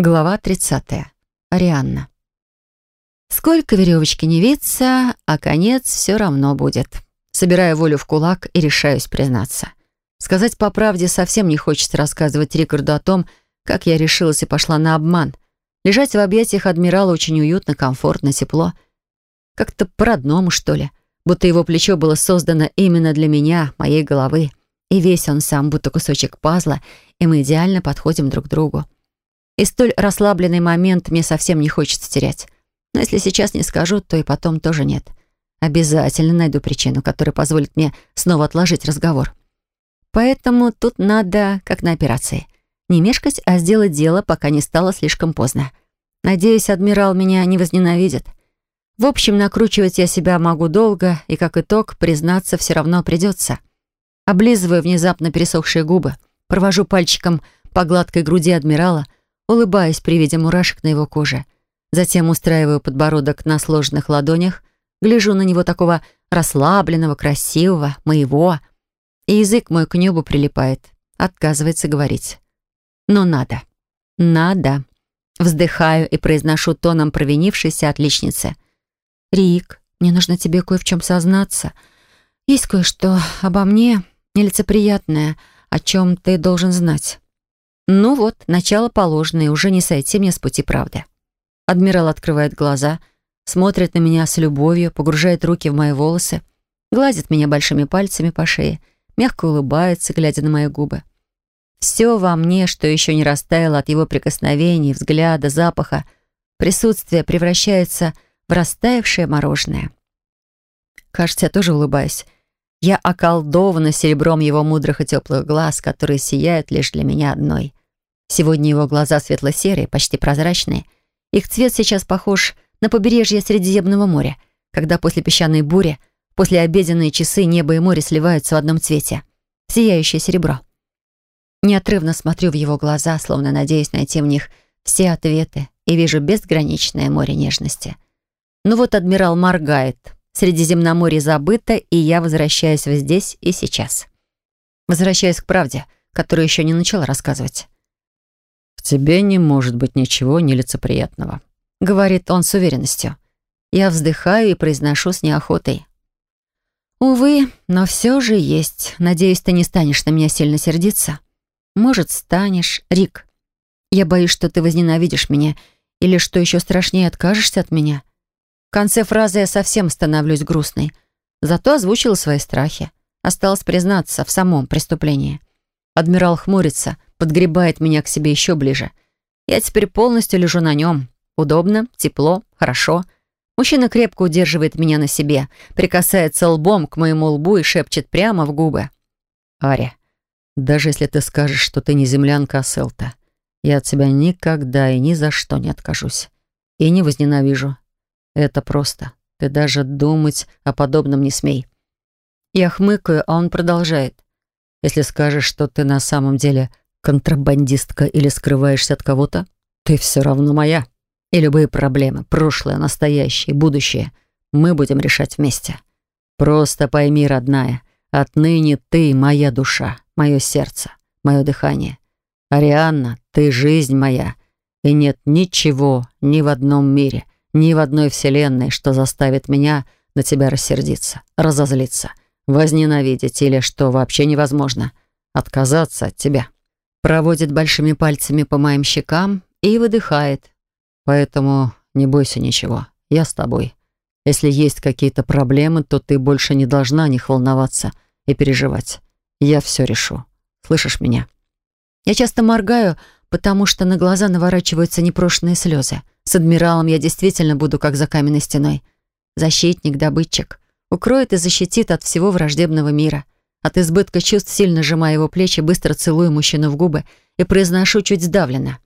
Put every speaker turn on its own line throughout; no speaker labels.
Глава 30. Арианна. Сколько веревочки не виться, а конец все равно будет. Собираю волю в кулак и решаюсь признаться. Сказать по правде совсем не хочется рассказывать Рикарду о том, как я решилась и пошла на обман. Лежать в объятиях адмирала очень уютно, комфортно, тепло. Как-то по-родному, что ли. Будто его плечо было создано именно для меня, моей головы. И весь он сам, будто кусочек пазла, и мы идеально подходим друг к другу. И столь расслабленный момент мне совсем не хочется терять. Но если сейчас не скажу, то и потом тоже нет. Обязательно найду причину, которая позволит мне снова отложить разговор. Поэтому тут надо, как на операции, не мешкать, а сделать дело, пока не стало слишком поздно. Надеюсь, адмирал меня не возненавидит. В общем, накручивать я себя могу долго, и как итог, признаться все равно придется. Облизываю внезапно пересохшие губы, провожу пальчиком по гладкой груди адмирала — улыбаясь при виде мурашек на его коже. Затем устраиваю подбородок на сложенных ладонях, гляжу на него такого расслабленного, красивого, моего, и язык мой к небу прилипает, отказывается говорить. Но надо. Надо. Вздыхаю и произношу тоном провинившейся отличницы. «Рик, мне нужно тебе кое в чем сознаться. Есть кое-что обо мне нелицеприятное, о чем ты должен знать». Ну вот, начало положено, и уже не сойти мне с пути правды. Адмирал открывает глаза, смотрит на меня с любовью, погружает руки в мои волосы, гладит меня большими пальцами по шее, мягко улыбается, глядя на мои губы. Все во мне, что еще не растаяло от его прикосновений, взгляда, запаха, присутствие превращается в растаявшее мороженое. Кажется, я тоже улыбаюсь. Я околдована серебром его мудрых и теплых глаз, которые сияют лишь для меня одной. Сегодня его глаза светло-серые, почти прозрачные. Их цвет сейчас похож на побережье Средиземного моря, когда после песчаной бури, после обеденные часы небо и море сливаются в одном цвете. Сияющее серебро. Неотрывно смотрю в его глаза, словно надеясь найти в них все ответы, и вижу безграничное море нежности. Ну вот адмирал моргает. Средиземноморье забыто, и я возвращаюсь в здесь и сейчас. Возвращаюсь к правде, которую еще не начала рассказывать.
«В тебе не может быть ничего нелицеприятного», — говорит он с уверенностью. Я вздыхаю и произношу с неохотой. «Увы, но все же есть. Надеюсь, ты не станешь на меня сильно сердиться. Может, станешь, Рик. Я боюсь, что ты возненавидишь меня или, что еще страшнее, откажешься от меня. В конце фразы я совсем становлюсь грустной. Зато озвучила свои страхи. Осталось признаться в самом преступлении. Адмирал хмурится — подгребает меня к себе еще ближе. Я теперь полностью лежу на нем. Удобно, тепло, хорошо. Мужчина крепко удерживает меня на себе, прикасается лбом к моему лбу и шепчет прямо в губы. «Аря, даже если ты скажешь, что ты не землянка, а Селта, я от тебя никогда и ни за что не откажусь. И не возненавижу. Это просто. Ты даже думать о подобном не смей». Я хмыкаю, а он продолжает. «Если скажешь, что ты на самом деле контрабандистка или скрываешься от кого-то, ты все равно моя. И любые проблемы, прошлое, настоящее, будущее, мы будем решать вместе. Просто пойми, родная, отныне ты моя душа, мое сердце, мое дыхание. Арианна, ты жизнь моя, и нет ничего ни в одном мире, ни в одной вселенной, что заставит меня на тебя рассердиться, разозлиться, возненавидеть или, что вообще невозможно, отказаться от тебя проводит большими пальцами по моим щекам и выдыхает. Поэтому не бойся ничего, я с тобой. Если есть какие-то проблемы, то ты больше не должна о них волноваться и переживать. Я все решу. Слышишь меня? Я часто моргаю, потому что на глаза наворачиваются непрошенные слезы. С адмиралом я действительно буду как за каменной стеной. Защитник, добытчик. Укроет и защитит от всего враждебного мира. От избытка чувств сильно сжимая его плечи, быстро целую мужчину в губы и произношу чуть сдавленно.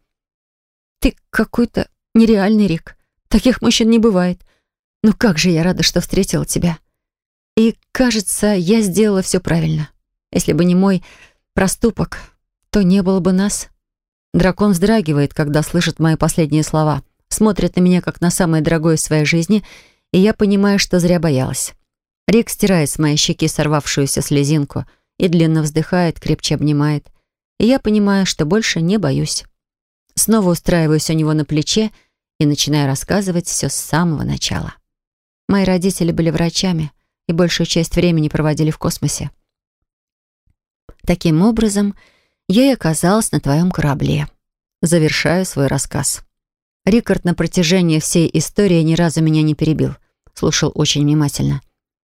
«Ты какой-то нереальный, Рик. Таких мужчин не бывает. Ну как же я рада, что встретила тебя. И, кажется, я сделала все правильно. Если бы не мой проступок, то не было бы нас». Дракон вздрагивает, когда слышит мои последние слова, смотрит на меня, как на самое дорогое в своей жизни, и я понимаю, что зря боялась. Рик стирает с моей щеки сорвавшуюся слезинку и длинно вздыхает, крепче обнимает. И я понимаю, что больше не боюсь.
Снова устраиваюсь у него на плече и начинаю рассказывать все с самого начала. Мои родители были врачами и большую часть времени проводили в космосе. Таким образом, я и оказалась на твоем корабле. Завершаю свой рассказ. Рикард на протяжении всей истории ни разу меня не перебил. Слушал очень внимательно.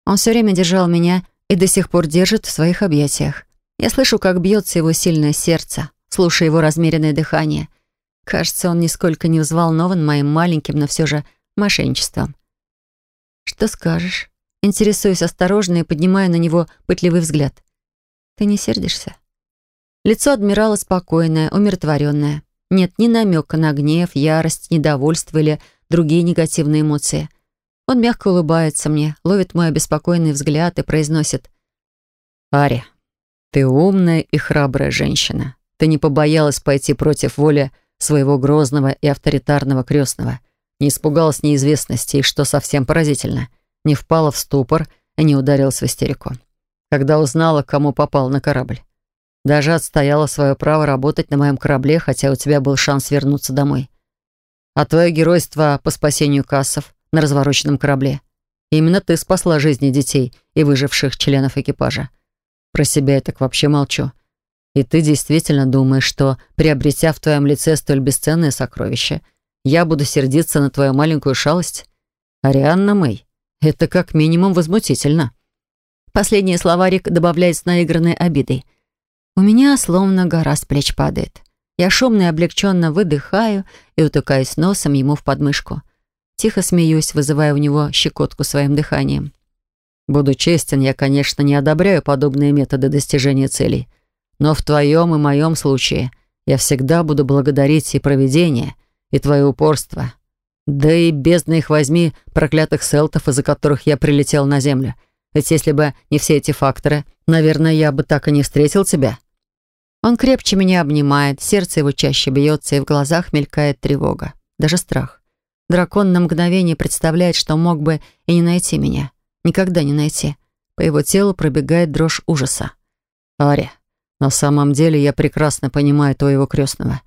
Он все время держал меня и до сих пор держит в своих объятиях. Я слышу, как бьется его сильное сердце, слушаю его размеренное дыхание. Кажется, он нисколько не взволнован моим маленьким, но все же мошенничеством. «Что скажешь?» Интересуюсь осторожно и поднимаю на него пытливый взгляд. «Ты не сердишься?» Лицо адмирала спокойное, умиротворенное. Нет ни намека на гнев, ярость, недовольство или другие негативные эмоции. Он мягко улыбается мне, ловит мой обеспокоенный взгляд и произносит «Ари, ты умная и храбрая женщина. Ты не побоялась пойти против воли своего грозного и авторитарного крестного, не испугалась неизвестности и, что совсем поразительно, не впала в ступор и не ударилась в истерику. Когда узнала, кому попал на корабль. Даже отстояла свое право работать на моем корабле, хотя у тебя был шанс вернуться домой. А твое геройство по спасению кассов на развороченном корабле. Именно ты спасла жизни детей и выживших членов экипажа. Про себя я так вообще молчу. И ты действительно думаешь, что, приобретя в твоем лице столь бесценное сокровище, я буду сердиться на твою маленькую шалость? Арианна Мэй, это как минимум возмутительно. Последние слова Рик добавляет с наигранной обидой. У меня словно гора с плеч падает. Я шумно и облегченно выдыхаю и утыкаюсь носом ему в подмышку. Тихо смеюсь, вызывая у него щекотку своим дыханием. Буду честен, я, конечно, не одобряю подобные методы достижения целей. Но в твоем и моем случае я всегда буду благодарить и провидение, и твое упорство. Да и бездна их возьми, проклятых селтов, из-за которых я прилетел на землю. Ведь если бы не все эти факторы, наверное, я бы так и не встретил тебя. Он крепче меня обнимает, сердце его чаще бьется, и в глазах мелькает тревога, даже страх. Дракон на мгновение представляет, что мог бы и не найти меня. Никогда не найти. По его телу пробегает дрожь ужаса. «Ари, на самом деле я прекрасно понимаю твоего крестного.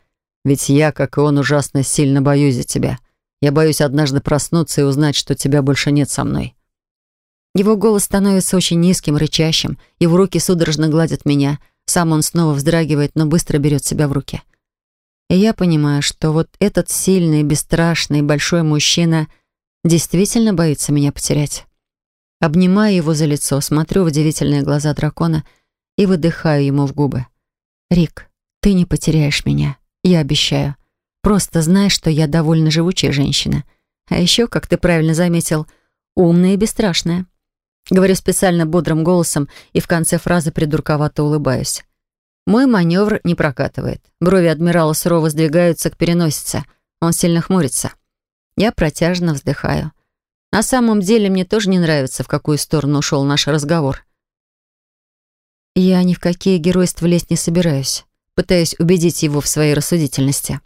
Ведь я, как и он, ужасно сильно боюсь за тебя. Я боюсь однажды проснуться и узнать, что тебя больше нет со мной». Его голос становится очень низким, рычащим. Его руки судорожно гладят меня. Сам он снова вздрагивает, но быстро берет себя в руки. И я понимаю, что вот этот сильный, бесстрашный, большой мужчина действительно боится меня потерять. Обнимаю его за лицо, смотрю в удивительные глаза дракона и выдыхаю ему в губы. «Рик, ты не потеряешь меня, я обещаю. Просто знай, что я довольно живучая женщина. А еще, как ты правильно заметил, умная и бесстрашная». Говорю специально бодрым голосом и в конце фразы придурковато улыбаюсь. Мой маневр не прокатывает. Брови адмирала сурово сдвигаются к переносице. Он сильно хмурится. Я протяжно вздыхаю. На самом деле мне тоже не нравится, в какую сторону ушел наш разговор. Я ни в какие геройства лезть не собираюсь. Пытаюсь убедить его в своей рассудительности.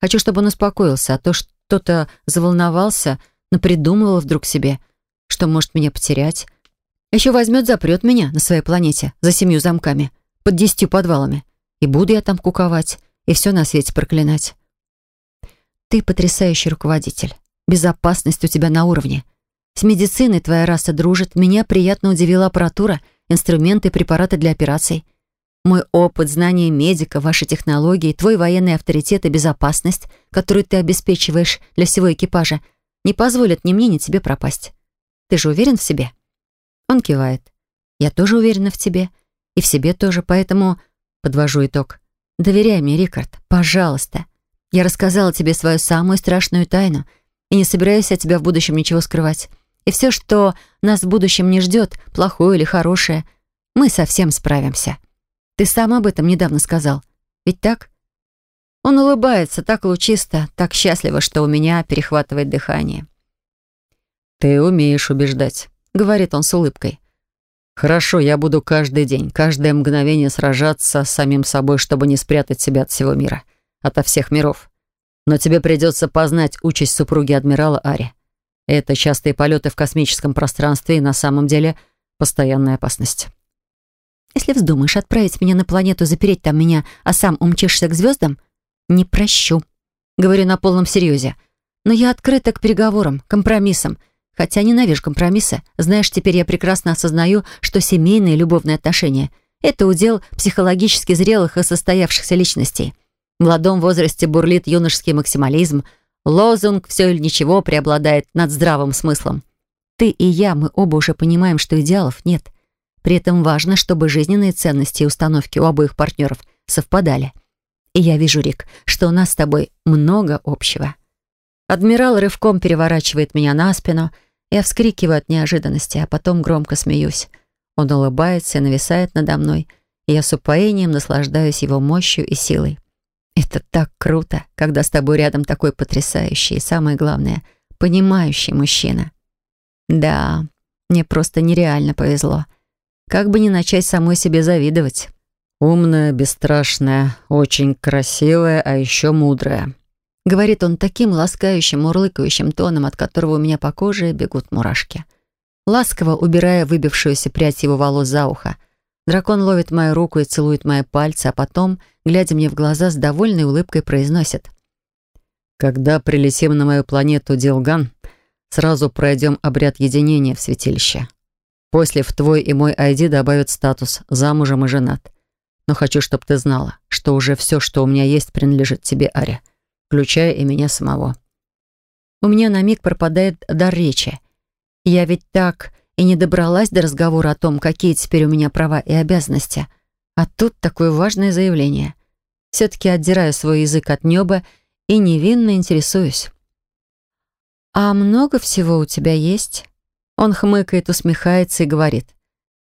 Хочу, чтобы он успокоился, а то что-то заволновался, напридумывал вдруг себе, что может меня потерять. Еще возьмет, запрет меня на своей планете за семью замками — под десятью подвалами. И буду я там куковать, и все на свете проклинать. Ты потрясающий руководитель. Безопасность у тебя на уровне. С медициной твоя раса дружит. Меня приятно удивила аппаратура, инструменты, препараты для операций. Мой опыт, знания медика, ваши технологии, твой военный авторитет и безопасность, которую ты обеспечиваешь для всего экипажа, не позволят ни мне, ни тебе пропасть. Ты же уверен в себе?» Он кивает. «Я тоже уверена в тебе. И в себе тоже, поэтому подвожу итог. Доверяй мне, Рикард, пожалуйста. Я рассказала тебе свою самую страшную тайну и не собираюсь от тебя в будущем ничего скрывать. И все, что нас в будущем не ждет, плохое или хорошее, мы совсем справимся. Ты сам об этом недавно сказал. Ведь так? Он улыбается так лучисто, так счастливо, что у меня перехватывает дыхание. «Ты умеешь убеждать», — говорит он с улыбкой. «Хорошо, я буду каждый день, каждое мгновение сражаться с самим собой, чтобы не спрятать себя от всего мира, ото всех миров. Но тебе придется познать участь супруги адмирала Ари. Это частые полеты в космическом пространстве и на самом деле постоянная опасность». «Если вздумаешь отправить меня на планету, запереть там меня, а сам умчишься к звездам, не прощу», Говорю на полном серьезе. Но я открыта к переговорам, компромиссам. Хотя ненавижу компромиссы. Знаешь, теперь я прекрасно осознаю, что семейные любовные отношения — это удел психологически зрелых и состоявшихся личностей. В молодом возрасте бурлит юношеский максимализм. Лозунг «все или ничего» преобладает над здравым смыслом. Ты и я, мы оба уже понимаем, что идеалов нет. При этом важно, чтобы жизненные ценности и установки у обоих партнеров совпадали. И я вижу, Рик, что у нас с тобой много общего. Адмирал рывком переворачивает меня на спину, я вскрикиваю от неожиданности, а потом громко смеюсь. Он улыбается и нависает надо мной, и я с упоением наслаждаюсь его мощью и силой. Это так круто, когда с тобой рядом такой потрясающий и, самое главное, понимающий мужчина. Да, мне просто нереально повезло. Как бы не начать самой себе завидовать.
«Умная, бесстрашная, очень красивая, а еще мудрая»,
говорит он таким ласкающим, мурлыкающим тоном, от которого у меня по коже бегут мурашки. Ласково убирая выбившуюся прядь его волос за ухо, дракон ловит мою руку и целует мои пальцы, а потом, глядя мне в глаза, с довольной улыбкой произносит.
«Когда прилетим на мою планету Дилган, сразу пройдем обряд единения в святилище. После в твой и мой ID добавят статус «замужем и женат». Но хочу, чтобы ты знала, что уже все, что у меня есть, принадлежит тебе, Аря, включая и меня самого.
У меня на миг пропадает дар речи. Я ведь так и не добралась до разговора о том, какие теперь у меня права и обязанности. А тут такое важное заявление. Все-таки отдираю свой язык от неба и невинно интересуюсь. «А много всего у тебя есть?» Он хмыкает, усмехается и говорит.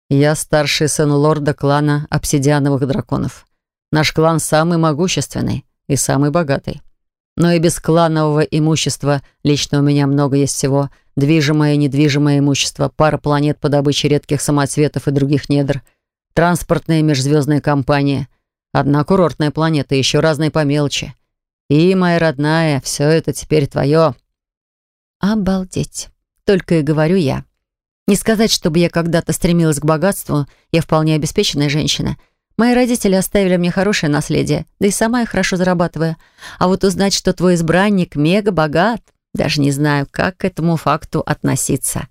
«Я старший сын лорда клана обсидиановых драконов. Наш клан самый могущественный и самый богатый. Но и без кланового имущества лично у меня много есть всего. Движимое и недвижимое имущество, пара планет по добыче редких самоцветов и других недр, транспортная межзвездная компания, одна курортная планета и еще разные по мелочи. И, моя родная, все это теперь твое».
Обалдеть. Только и говорю я. Не сказать, чтобы я когда-то стремилась к богатству, я вполне обеспеченная женщина. Мои родители оставили мне хорошее наследие, да и сама я хорошо зарабатываю. А вот узнать, что твой избранник мега богат, даже не знаю, как к этому факту относиться.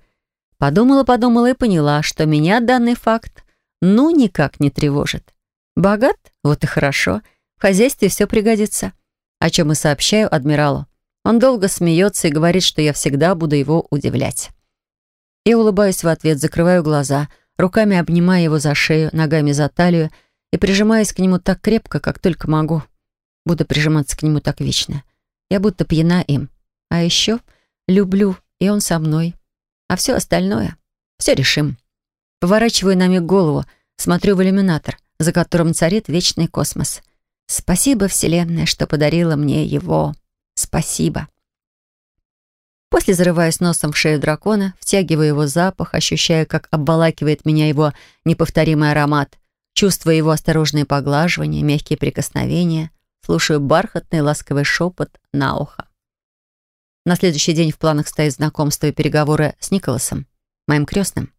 Подумала-подумала и поняла, что меня данный факт ну никак не тревожит. Богат? Вот и хорошо. В хозяйстве все пригодится. О чем и сообщаю адмиралу. Он долго смеется и говорит, что я всегда буду его удивлять. Я улыбаюсь в ответ, закрываю глаза, руками обнимая его за шею, ногами за талию и прижимаясь к нему так крепко, как только могу. Буду прижиматься к нему так вечно. Я будто пьяна им. А еще люблю, и он со мной. А все остальное, все решим. Поворачиваю на миг голову, смотрю в иллюминатор, за которым царит вечный космос. Спасибо, Вселенная, что подарила мне его. Спасибо. После зарываясь носом в шею дракона, втягиваю его запах, ощущая, как обволакивает меня его неповторимый аромат, чувствуя его осторожные поглаживания, мягкие прикосновения, слушаю бархатный ласковый шепот на ухо. На следующий день в планах стоит знакомство и переговоры с Николасом, моим крестным.